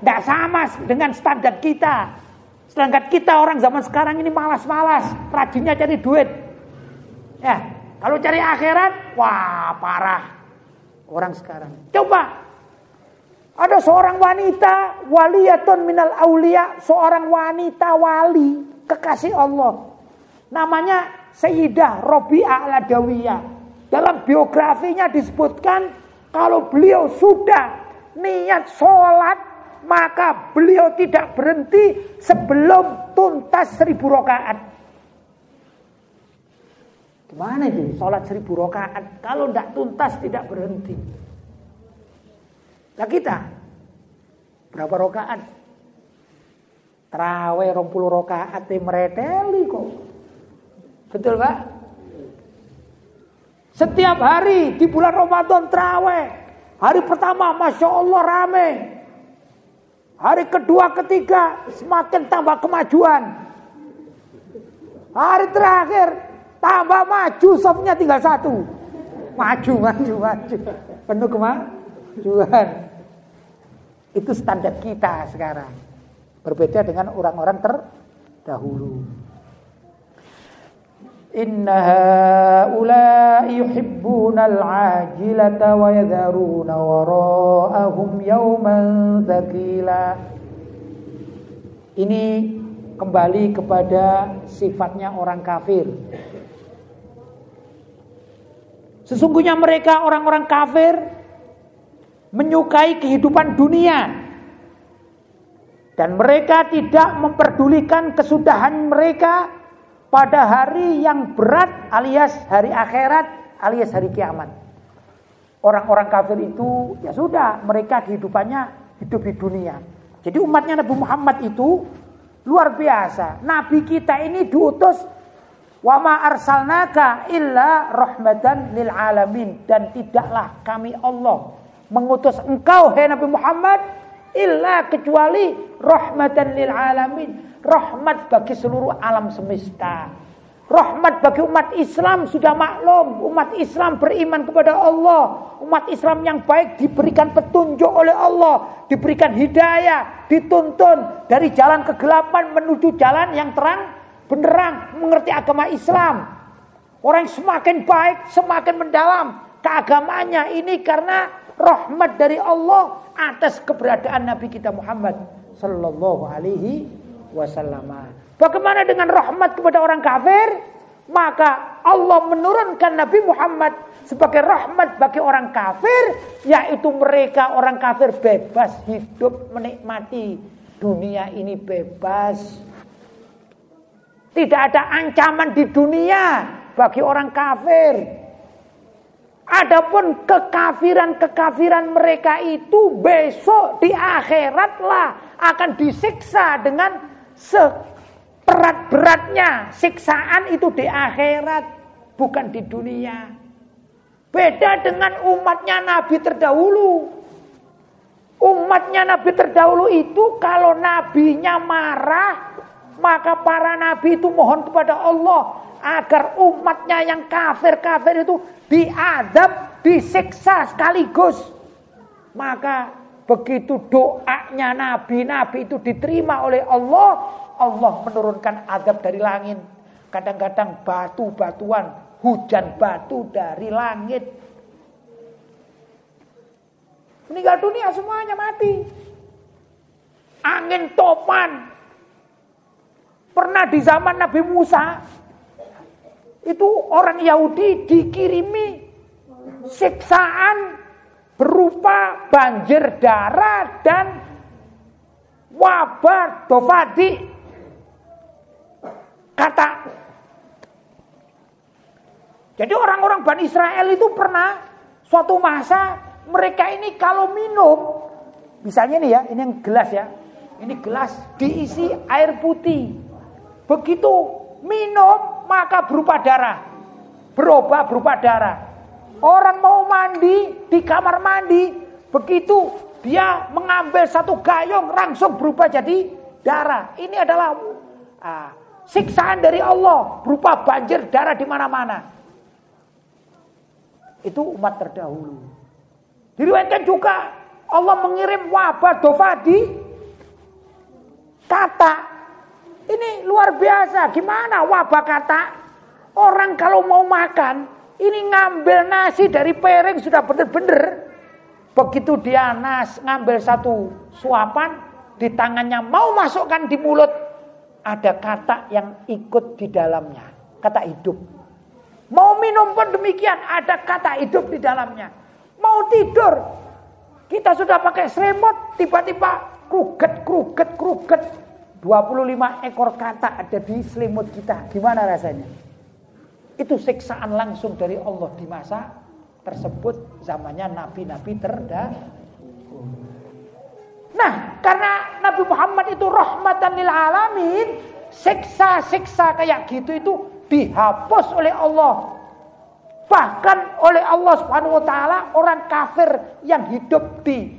tidak sama dengan standar kita. Sedangkan kita orang zaman sekarang ini malas-malas, rajinnya cari duit. Ya, kalau cari akhirat, wah parah orang sekarang. Coba, ada seorang wanita waliyatun minal aulia, seorang wanita wali kekasih Allah. Namanya Sayyidah Robi'ah al-Adawiyah. Dalam biografinya disebutkan kalau beliau sudah niat sholat maka beliau tidak berhenti sebelum tuntas seribu rakaat. Mana itu sholat seribu rakaat kalau tidak tuntas tidak berhenti. Nah kita berapa rakaat? Terawih rong puluh rakaat mereteli kok. Betul pak? Setiap hari di bulan Ramadan terawih. Hari pertama Masya Allah rame. Hari kedua ketiga semakin tambah kemajuan. Hari terakhir tambah maju sopnya tinggal satu. Maju, maju, maju. Penuh kemajuan. Itu standar kita sekarang. Berbeda dengan orang-orang terdahulu. Inna haula'i yuhibbuna al-ajilata wa yadharuna wara'ahum yawman thaqila. Ini kembali kepada sifatnya orang kafir. Sesungguhnya mereka orang-orang kafir menyukai kehidupan dunia dan mereka tidak memperdulikan kesudahan mereka pada hari yang berat alias hari akhirat alias hari kiamat. Orang-orang kafir itu ya sudah mereka kehidupannya hidup di dunia. Jadi umatnya Nabi Muhammad itu Luar biasa. Nabi kita ini diutus wa ma arsalnaka illa rahmatan lil alamin dan tidaklah kami Allah mengutus engkau hai Nabi Muhammad illa kecuali rahmatan lil alamin, rahmat bagi seluruh alam semesta. Rahmat bagi umat Islam sudah maklum. Umat Islam beriman kepada Allah. Umat Islam yang baik diberikan petunjuk oleh Allah. Diberikan hidayah. Dituntun dari jalan kegelapan menuju jalan yang terang. Benerang mengerti agama Islam. Orang yang semakin baik, semakin mendalam keagamaannya. Ini karena rahmat dari Allah atas keberadaan Nabi kita Muhammad Sallallahu Alaihi Wasallam. Bagaimana dengan rahmat kepada orang kafir? Maka Allah menurunkan Nabi Muhammad sebagai rahmat bagi orang kafir, yaitu mereka orang kafir bebas hidup menikmati dunia ini bebas. Tidak ada ancaman di dunia bagi orang kafir. Adapun kekafiran-kekafiran mereka itu besok di akhiratlah akan disiksa dengan se Berat-beratnya siksaan itu di akhirat, bukan di dunia. Beda dengan umatnya Nabi terdahulu. Umatnya Nabi terdahulu itu kalau nabinya marah, maka para nabi itu mohon kepada Allah agar umatnya yang kafir-kafir itu diadab, disiksa sekaligus. Maka begitu doanya nabi-nabi itu diterima oleh Allah, Allah menurunkan azab dari langit. Kadang-kadang batu-batuan, hujan batu dari langit. Meninggal dunia semuanya mati. Angin topan. Pernah di zaman Nabi Musa, itu orang Yahudi dikirimi siksaan berupa banjir darah dan wabah dofadi kata. Jadi orang-orang Bani Israel itu pernah suatu masa mereka ini kalau minum, misalnya nih ya, ini yang gelas ya, ini gelas diisi air putih. Begitu minum maka berupa darah, berubah berupa darah. Orang mau mandi di kamar mandi, begitu dia mengambil satu gayung langsung berubah jadi darah. Ini adalah ah, siksaan dari Allah berupa banjir darah di mana-mana. Itu umat terdahulu. Diriwayatkan juga Allah mengirim wabah dofadi kata. Ini luar biasa. Gimana wabah kata? Orang kalau mau makan, ini ngambil nasi dari piring sudah bener-bener. Begitu dia nas ngambil satu suapan di tangannya mau masukkan di mulut ada kata yang ikut di dalamnya. Kata hidup. Mau minum pun demikian. Ada kata hidup di dalamnya. Mau tidur. Kita sudah pakai selimut. Tiba-tiba kruget, kruget, kruget. 25 ekor kata ada di selimut kita. Gimana rasanya? Itu siksaan langsung dari Allah di masa tersebut zamannya nabi-nabi terdahulu. Nah, karena Nabi Muhammad itu rahmatan lil alamin, siksa-siksa kayak gitu itu dihapus oleh Allah. Bahkan oleh Allah Subhanahu wa taala orang kafir yang hidup di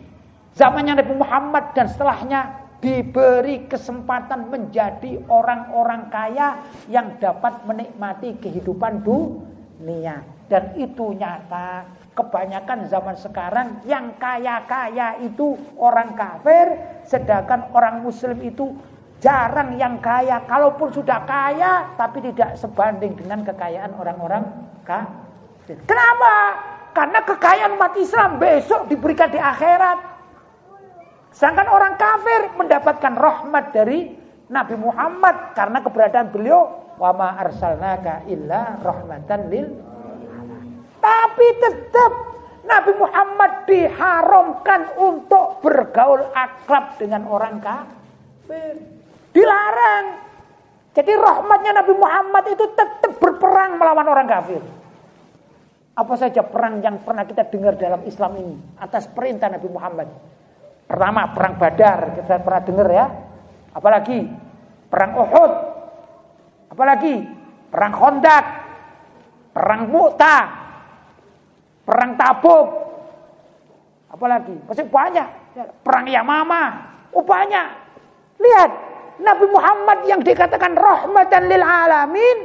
zamannya Nabi Muhammad dan setelahnya diberi kesempatan menjadi orang-orang kaya yang dapat menikmati kehidupan dunia dan itu nyata kebanyakan zaman sekarang yang kaya-kaya itu orang kafir, sedangkan orang muslim itu jarang yang kaya. Kalaupun sudah kaya, tapi tidak sebanding dengan kekayaan orang-orang kafir. Kenapa? Karena kekayaan umat Islam besok diberikan di akhirat. Sedangkan orang kafir mendapatkan rahmat dari Nabi Muhammad karena keberadaan beliau wa ma arsalnaka illa rahmatan lil tapi tetap Nabi Muhammad diharamkan untuk bergaul akrab dengan orang kafir. Dilarang. Jadi rahmatnya Nabi Muhammad itu tetap berperang melawan orang kafir. Apa saja perang yang pernah kita dengar dalam Islam ini atas perintah Nabi Muhammad. Pertama perang Badar kita pernah dengar ya. Apalagi perang Uhud. Apalagi perang Khandaq. Perang Mu'tah perang Tabuk, apalagi masih banyak, perang Yamama, oh banyak. Lihat, Nabi Muhammad yang dikatakan rahmatan lil alamin,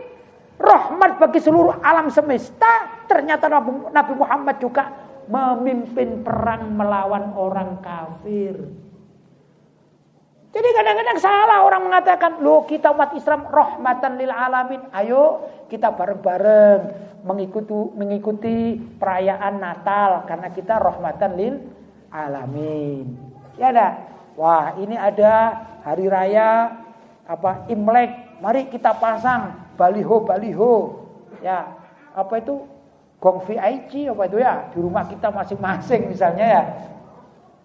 rahmat bagi seluruh alam semesta, ternyata Nabi Muhammad juga memimpin perang melawan orang kafir. Jadi kadang-kadang salah orang mengatakan, loh kita umat Islam rahmatan lil alamin. Ayo kita bareng-bareng mengikuti mengikuti perayaan Natal karena kita rahmatan lil alamin. Ya ada. Wah, ini ada hari raya apa Imlek. Mari kita pasang baliho-baliho. Ya, apa itu? Gong VIC apa itu ya? Di rumah kita masing-masing misalnya ya.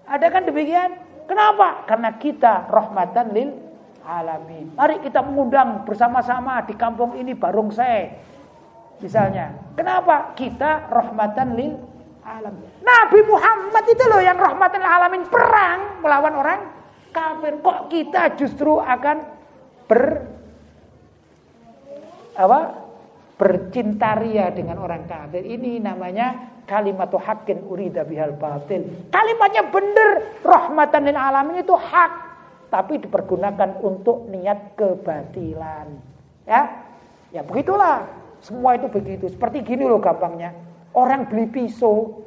Ada kan demikian? Kenapa? Karena kita rahmatan lil alamin. Mari kita mengundang bersama-sama di kampung ini barongsai. Misalnya. Kenapa? Kita rahmatan lil alamin. Nabi Muhammad itu loh yang rahmatan lil alamin perang melawan orang kafir. Kok kita justru akan ber apa? Bercinta ria dengan orang kafir. Ini namanya kalimat hakin urida bihal batil. Kalimatnya benar, rahmatan lil alamin itu hak, tapi dipergunakan untuk niat kebatilan. Ya. Ya begitulah. Semua itu begitu. Seperti gini loh gampangnya. Orang beli pisau,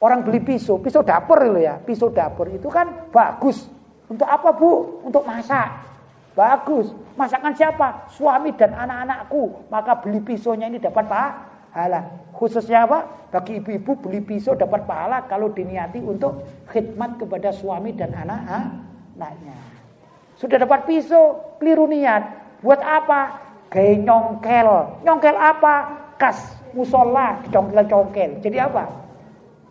orang beli pisau, pisau dapur loh ya. Pisau dapur itu kan bagus. Untuk apa, Bu? Untuk masak. Bagus. Masakan siapa? Suami dan anak-anakku. Maka beli pisaunya ini dapat pahala. Khususnya apa? Bagi ibu-ibu beli pisau dapat pahala kalau diniati untuk khidmat kepada suami dan anak-anaknya. Sudah dapat pisau, keliru niat. Buat apa? Gaya nyongkel. Nyongkel apa? Kas musola dicongkel-congkel. Jadi apa?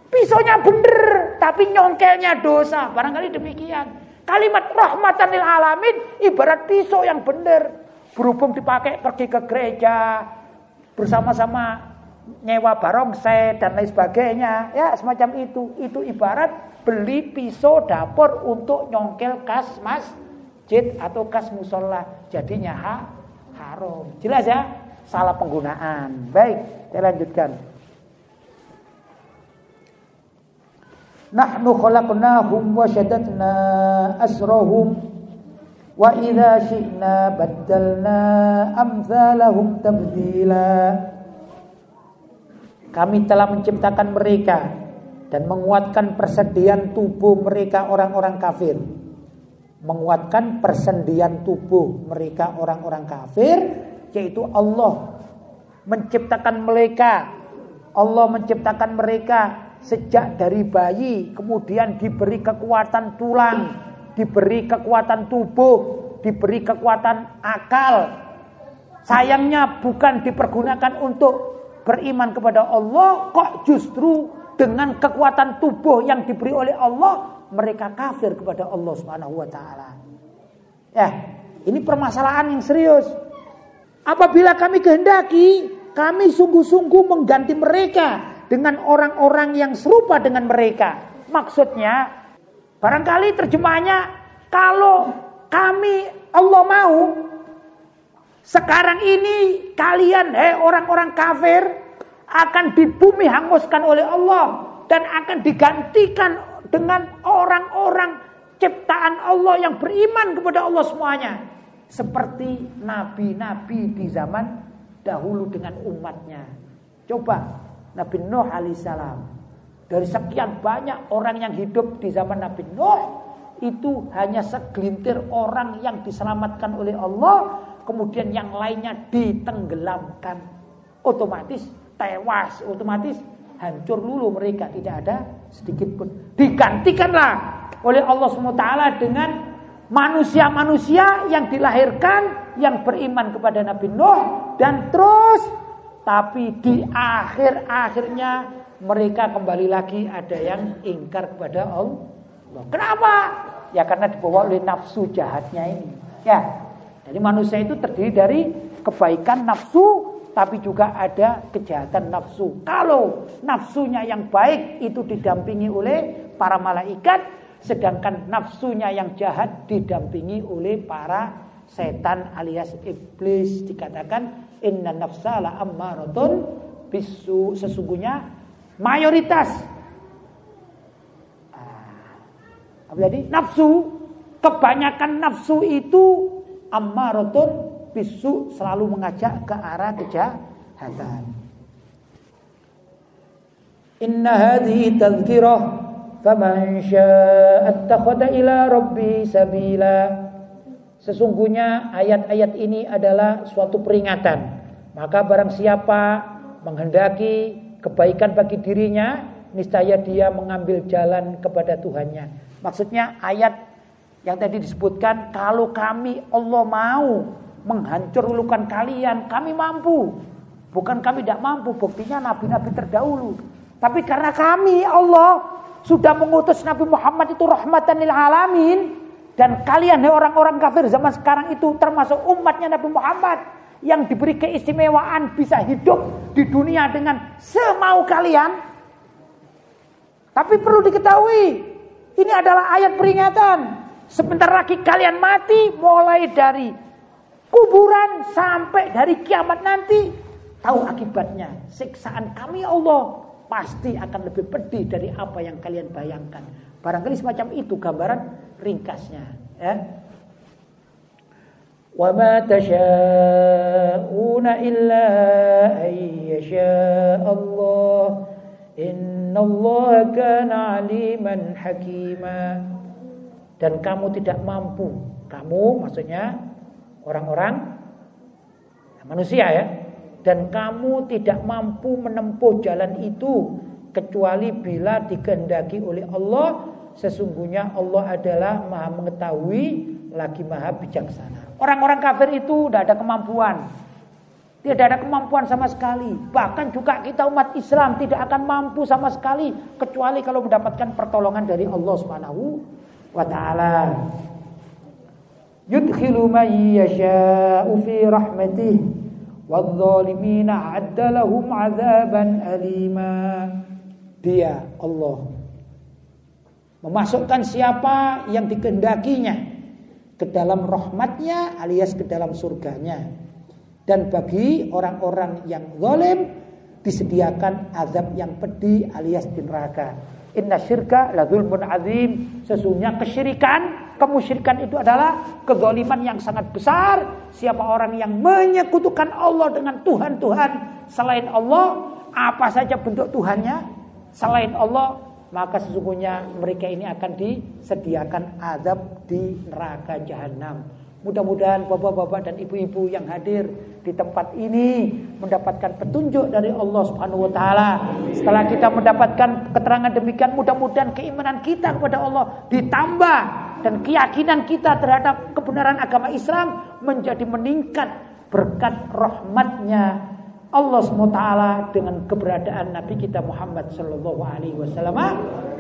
Pisaunya bener, tapi nyongkelnya dosa. Barangkali demikian. Kalimat rahmatan lil alamin ibarat pisau yang benar. Berhubung dipakai pergi ke gereja bersama-sama nyewa barongsai dan lain sebagainya. Ya, semacam itu. Itu ibarat beli pisau dapur untuk nyongkel kas masjid atau kas musola. Jadinya ha, haram. Jelas ya? Salah penggunaan. Baik, kita lanjutkan. Nahnu khalaqnahum wa shaddadna asrahum. Wa idza syi'na baddalna amsalahum tabdila. Kami telah menciptakan mereka dan menguatkan persendian tubuh mereka orang-orang kafir. Menguatkan persendian tubuh mereka orang-orang kafir yaitu Allah. Menciptakan mereka. Allah menciptakan mereka sejak dari bayi kemudian diberi kekuatan tulang, diberi kekuatan tubuh, diberi kekuatan akal. Sayangnya bukan dipergunakan untuk beriman kepada Allah, kok justru dengan kekuatan tubuh yang diberi oleh Allah mereka kafir kepada Allah Subhanahu wa taala. Ya, ini permasalahan yang serius. Apabila kami kehendaki kami sungguh-sungguh mengganti mereka dengan orang-orang yang serupa dengan mereka. Maksudnya, barangkali terjemahnya, kalau kami Allah mau, sekarang ini kalian, hei orang-orang kafir, akan di bumi hanguskan oleh Allah dan akan digantikan dengan orang-orang ciptaan Allah yang beriman kepada Allah semuanya. Seperti nabi-nabi di zaman dahulu dengan umatnya. Coba Nabi Nuh alaihissalam. Dari sekian banyak orang yang hidup di zaman Nabi Nuh itu hanya segelintir orang yang diselamatkan oleh Allah, kemudian yang lainnya ditenggelamkan. Otomatis tewas, otomatis hancur dulu mereka tidak ada sedikit pun. Digantikanlah oleh Allah SWT dengan manusia-manusia yang dilahirkan yang beriman kepada Nabi Nuh dan terus tapi di akhir-akhirnya mereka kembali lagi ada yang ingkar kepada Allah. Kenapa? Ya karena dibawa oleh nafsu jahatnya ini. Ya. Jadi manusia itu terdiri dari kebaikan nafsu tapi juga ada kejahatan nafsu. Kalau nafsunya yang baik itu didampingi oleh para malaikat, Sedangkan nafsunya yang jahat didampingi oleh para setan alias iblis dikatakan inna nafsala ammaratun. Bisu sesungguhnya mayoritas. Ah, apa jadi nafsu. Kebanyakan nafsu itu ammaratun. Bisu selalu mengajak ke arah kejahatan. Inna hadhihi tadhkirah. Faman syaa'a ila rabbi sabila Sesungguhnya ayat-ayat ini adalah suatu peringatan. Maka barang siapa menghendaki kebaikan bagi dirinya, niscaya dia mengambil jalan kepada Tuhannya. Maksudnya ayat yang tadi disebutkan, kalau kami Allah mau menghancurkan kalian, kami mampu. Bukan kami tidak mampu, buktinya nabi-nabi terdahulu. Tapi karena kami Allah sudah mengutus Nabi Muhammad itu rahmatan lil alamin dan kalian orang-orang kafir zaman sekarang itu termasuk umatnya Nabi Muhammad yang diberi keistimewaan bisa hidup di dunia dengan semau kalian. Tapi perlu diketahui, ini adalah ayat peringatan. Sebentar lagi kalian mati mulai dari kuburan sampai dari kiamat nanti. Tahu akibatnya, siksaan kami Allah pasti akan lebih pedih dari apa yang kalian bayangkan. Barangkali semacam itu gambaran ringkasnya. Ya. Wa ma tasha'una illa Allah. Inna Allah kana aliman hakima. Dan kamu tidak mampu. Kamu maksudnya orang-orang manusia ya dan kamu tidak mampu menempuh jalan itu kecuali bila dikehendaki oleh Allah sesungguhnya Allah adalah maha mengetahui lagi maha bijaksana. Orang-orang kafir itu tidak ada kemampuan. Tidak ada kemampuan sama sekali. Bahkan juga kita umat Islam tidak akan mampu sama sekali kecuali kalau mendapatkan pertolongan dari Allah Subhanahu wa taala. Yudkhilu mayi yasha'u fi rahmatih Wadzalimina addalahum azaban lahum alima. Dia Allah memasukkan siapa yang dikehendakinya ke dalam rahmatnya alias ke dalam surganya. Dan bagi orang-orang yang zalim disediakan azab yang pedih alias di neraka. Inna syirka la zulmun azim. Sesungguhnya kesyirikan kemusyrikan itu adalah kezaliman yang sangat besar. Siapa orang yang menyekutukan Allah dengan Tuhan-Tuhan selain Allah, apa saja bentuk Tuhannya? Selain Allah, maka sesungguhnya mereka ini akan disediakan azab di neraka jahanam. Mudah-mudahan bapak-bapak dan ibu-ibu yang hadir di tempat ini mendapatkan petunjuk dari Allah Subhanahu wa taala. Setelah kita mendapatkan keterangan demikian, mudah-mudahan keimanan kita kepada Allah ditambah dan keyakinan kita terhadap kebenaran agama Islam menjadi meningkat berkat rahmatnya Allah SWT dengan keberadaan Nabi kita Muhammad Sallallahu Alaihi Wasallam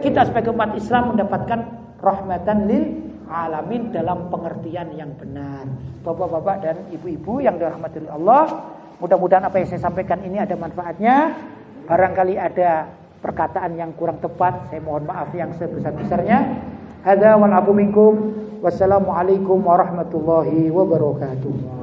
kita sebagai umat Islam mendapatkan rahmatan lil alamin dalam pengertian yang benar Bapak-bapak dan ibu-ibu yang dirahmati Allah Mudah-mudahan apa yang saya sampaikan ini ada manfaatnya. Barangkali ada perkataan yang kurang tepat, saya mohon maaf yang sebesar-besarnya. Hadza wal afu minkum. Wassalamualaikum warahmatullahi wabarakatuh.